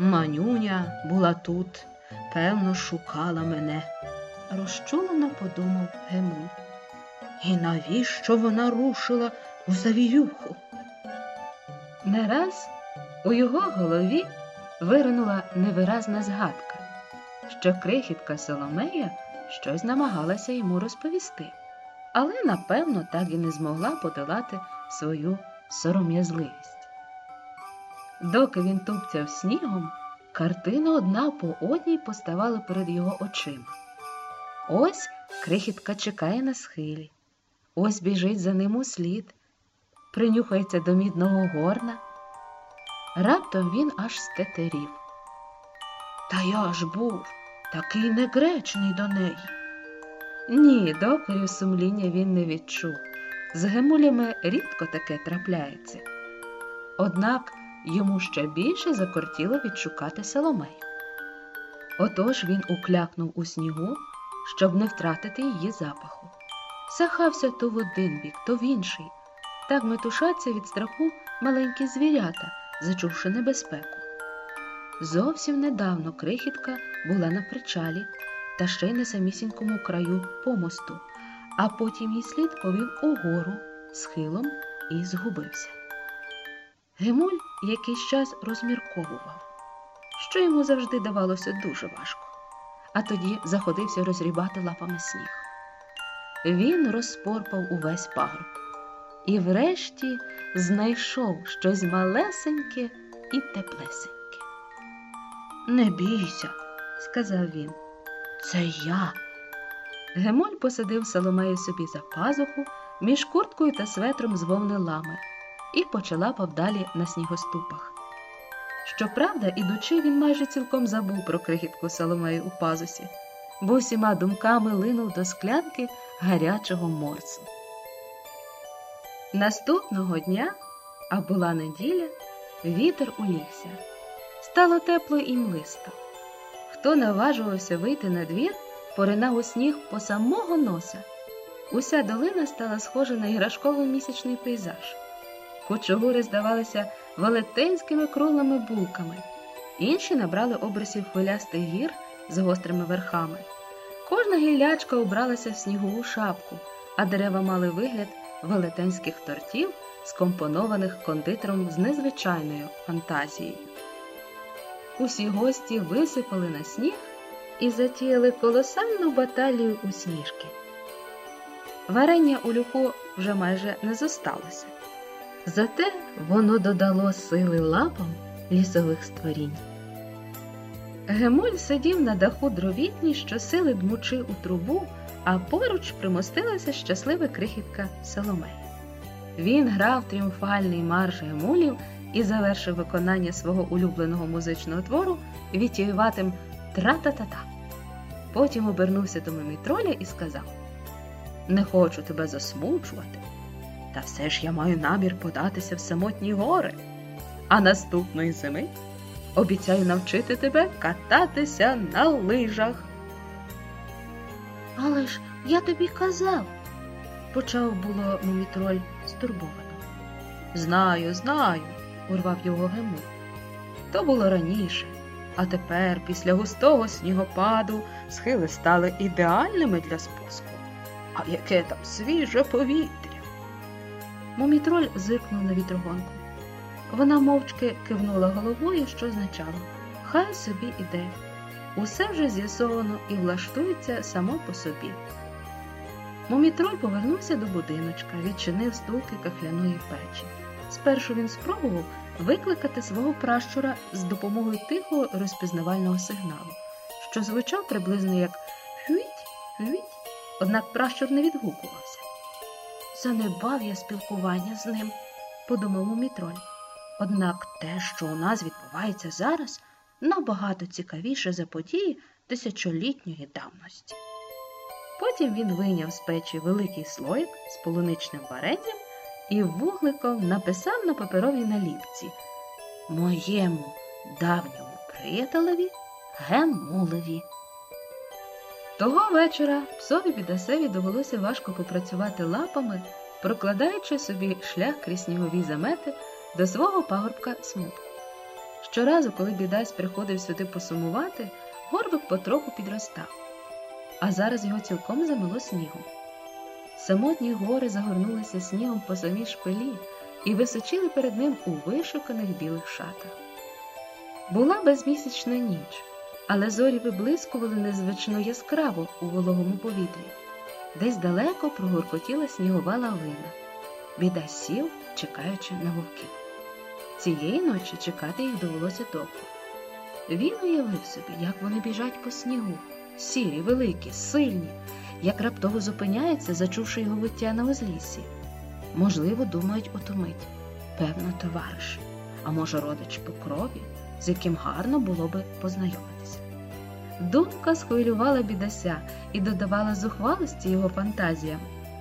Манюня була тут, певно, шукала мене, розчулено подумав Гемуль. І навіщо вона рушила у завірюху? Не раз у його голові виринула невиразна згадка, що крихітка Соломея щось намагалася йому розповісти, але, напевно, так і не змогла подолати свою сором'язливість. Доки він тупцяв снігом, картини одна по одній поставали перед його очима. Ось крихітка чекає на схилі, ось біжить за ним услід, принюхається до мідного горна. Раптом він аж стетерів. Та я ж був такий негречний до неї. Ні, докорів сумління він не відчув. З гемулями рідко таке трапляється. Однак йому ще більше закортіло відшукати Соломею. Отож він уклякнув у снігу, щоб не втратити її запаху. Сахався то в один бік, то в інший. Так метушаться від страху маленькі звірята, зачувши небезпеку. Зовсім недавно крихітка була на причалі та ще й на самісінькому краю помосту, а потім її слід повів угору схилом і згубився. Гемуль якийсь час розмірковував, що йому завжди давалося дуже важко, а тоді заходився розрібати лапами сніг. Він розпорпав увесь пагорб і врешті знайшов щось малесеньке і теплесеньке. Не бійся, сказав він. Це я. Гемоль посадив Соломею собі за пазуху між курткою та светром з вовни лами і почалапав далі на снігоступах. Щоправда, ідучи, він майже цілком забув про крихітку Соломею у пазусі, бо всіма думками линув до склянки гарячого морсу. Наступного дня, а була неділя, вітер улігся. Стало тепло і млисто. Хто наважувався вийти на двір, поринав у сніг по самого носа. Уся долина стала схожа на іграшковий місячний пейзаж. Кучугури здавалися велетенськими круглими булками, інші набрали обрисів хвилястих гір з гострими верхами. Кожна гіллячка убралася в снігову шапку, а дерева мали вигляд велетенських тортів, скомпонованих кондитером з незвичайною фантазією. Усі гості висипали на сніг і затіяли колосальну баталію у сніжки. Варення у люху вже майже не зосталося. Зате воно додало сили лапам лісових створінь. Гемуль сидів на даху дровітні, що сили дмучи у трубу, а поруч примостилася щаслива крихітка Соломея. Він грав тріумфальний марш гемулів і завершив виконання свого улюбленого музичного твору вітіюватим тра-та-та-та. Потім обернувся до мимітроля і сказав: Не хочу тебе засмучувати, та все ж я маю намір податися в самотні гори. А наступної зими обіцяю навчити тебе кататися на лижах. Але ж я тобі казав, почав було мумітроль стурбовано. Знаю, знаю, урвав його Гемуль. То було раніше, а тепер, після густого снігопаду, схили стали ідеальними для спуску. А яке там свіже повітря. Мумітроль зиркнув на вітрогонку. Вона мовчки кивнула головою, що означало хай собі іде. Усе вже з'ясовано і влаштується само по собі. Мумітроль повернувся до будиночка, відчинив стулки кахляної печі. Спершу він спробував викликати свого пращура з допомогою тихого розпізнавального сигналу, що звучав приблизно як хюють, хюють, однак пращур не відгукувався. Занебав я спілкування з ним, Подумав мумітроль. Однак те, що у нас відбувається зараз, набагато цікавіше за події тисячолітньої давності. Потім він вийняв з печі великий слоїк з полуничним варенням і вугликом написав на паперовій наліпці Моєму давньому приятелеві Гемулеві. Того вечора псові бідасеві довелося важко попрацювати лапами, прокладаючи собі шлях крізь снігові замети до свого пагорбка смутку. Щоразу, коли бідась приходив сюди посумувати, горбик потроху підростав, а зараз його цілком замило снігом. Самотні гори загорнулися снігом по самій шпилі і височили перед ним у вишуканих білих шатах. Була безмісячна ніч, але зорі виблискували незвично яскраво у вологому повітрі. Десь далеко прогуркотіла снігова лавина. Біда сів, чекаючи на вовків. Цієї ночі чекати їх довелося довго. Він уявив собі, як вони біжать по снігу, сірі, великі, сильні, як раптово зупиняються, зачувши його виття на узліссі. Можливо, думають отомить. Певно, товариш, а може, родич по крові, з яким гарно було би познайомитися. Думка схвилювала бідася і додавала зухвалості його фантазіям.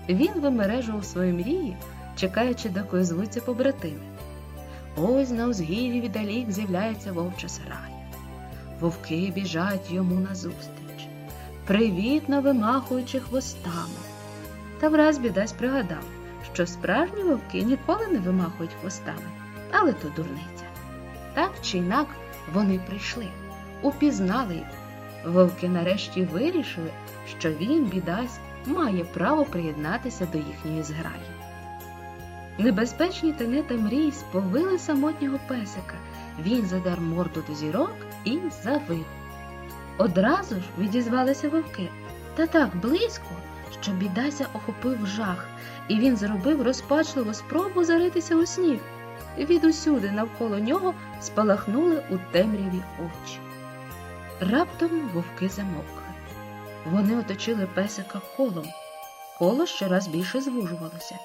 Він вимережував свої мрії, чекаючи, доки звуться побратими. Ось на узгір'ї віддалік з'являється вовча сарая. Вовки біжать йому назустріч, привітно вимахуючи хвостами. Та враз бідась пригадав, що справжні вовки ніколи не вимахують хвостами, але то дурниця. Так чи інак вони прийшли, упізнали його. Вовки нарешті вирішили, що він, бідась, має право приєднатися до їхньої зграї. Небезпечні тенета мрій сповили самотнього песика. Він задер морду до зірок і завив. Одразу ж відізвалися вовки, та так близько, що бідася охопив жах, і він зробив розпачливу спробу заритися у сніг. Відусюди навколо нього спалахнули у темряві очі. Раптом вовки замовкли. Вони оточили песика колом. Коло щораз більше звужувалося.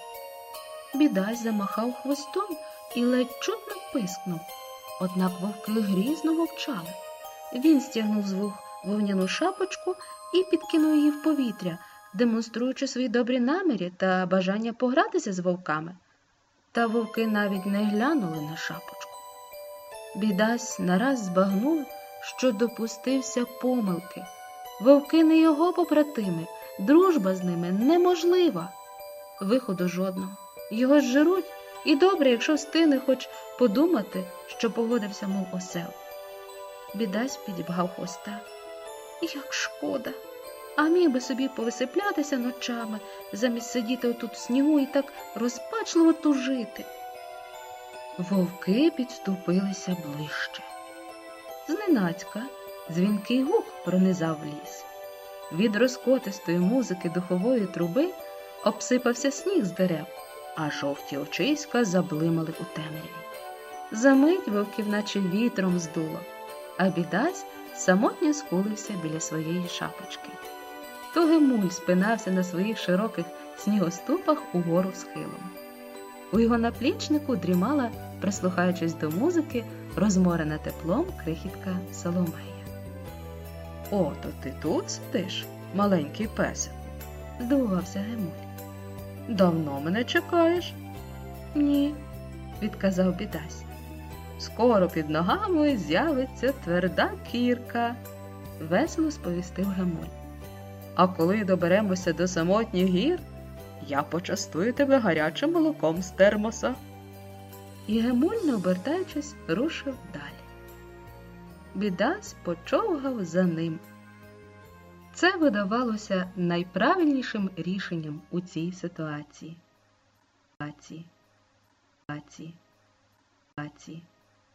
Бідась замахав хвостом і ледь чутно пискнув. Однак вовки грізно мовчали. Він стягнув з вух вовняну шапочку і підкинув її в повітря, демонструючи свої добрі наміри та бажання погратися з вовками. Та вовки навіть не глянули на шапочку. Бідась нараз збагнув, що допустився помилки. Вовки не його побратими, дружба з ними неможлива. Виходу жодного. Його зжируть, і добре, якщо встигне хоч подумати, що погодився, мов осел. Бідась підібгав хвоста. Як шкода. А міг би собі повисиплятися ночами, замість сидіти отут в снігу і так розпачливо тужити. Вовки підступилися ближче. Зненацька дзвінкий гук пронизав ліс. Від розкотистої музики духової труби обсипався сніг з дерев, а жовті очиська заблимали у темряві. Замить вовків, наче вітром здуло, а бідась самотньо скулився біля своєї шапочки. То Гемуль спинався на своїх широких снігоступах угору схилом. У його наплічнику дрімала, прислухаючись до музики, розморена теплом крихітка Соломея. О, то ти тут сидиш, маленький песик? здивувався Гемуль. Давно мене чекаєш? Ні, відказав бідась. Скоро під ногами з'явиться тверда кірка, весело сповістив Гемуль. А коли доберемося до самотніх гір, я почастую тебе гарячим молоком з термоса. І Гемуль, не обертаючись, рушив далі. Бідась почовгав за ним. Це видавалося найправильнішим рішенням у цій ситуації. Ситуації. Ситуації. Ситуації.